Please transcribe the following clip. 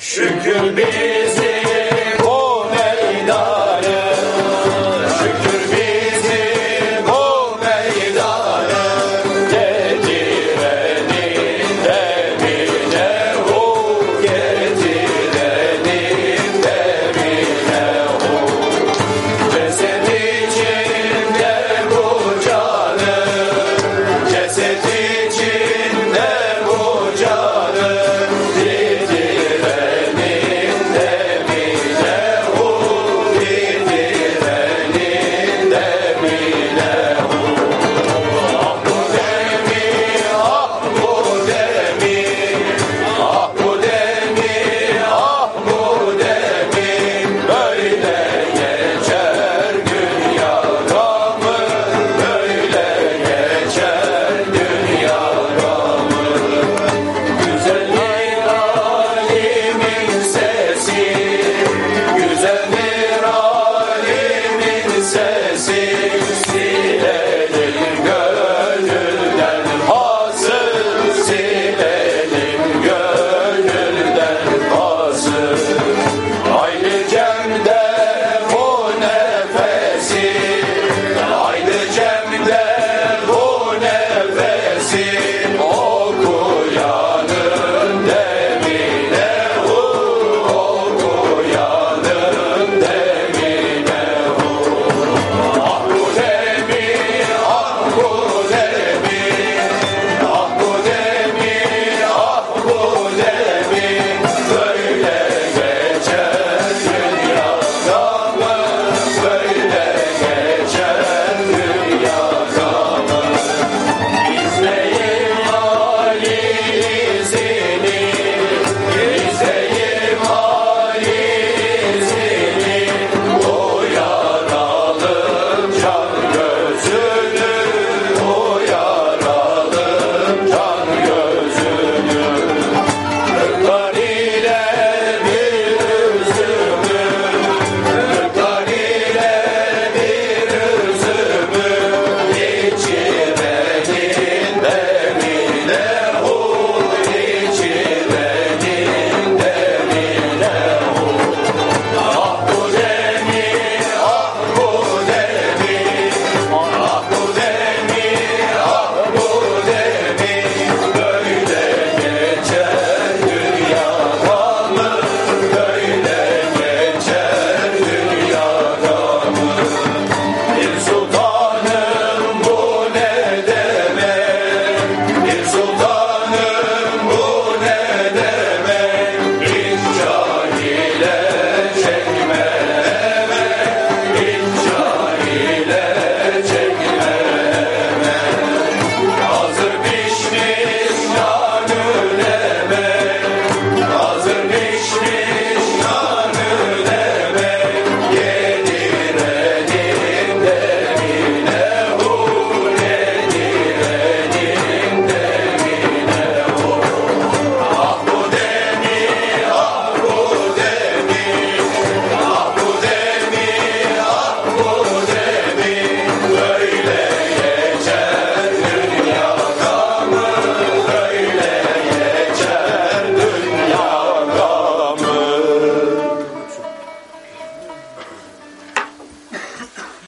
Şükür bir See.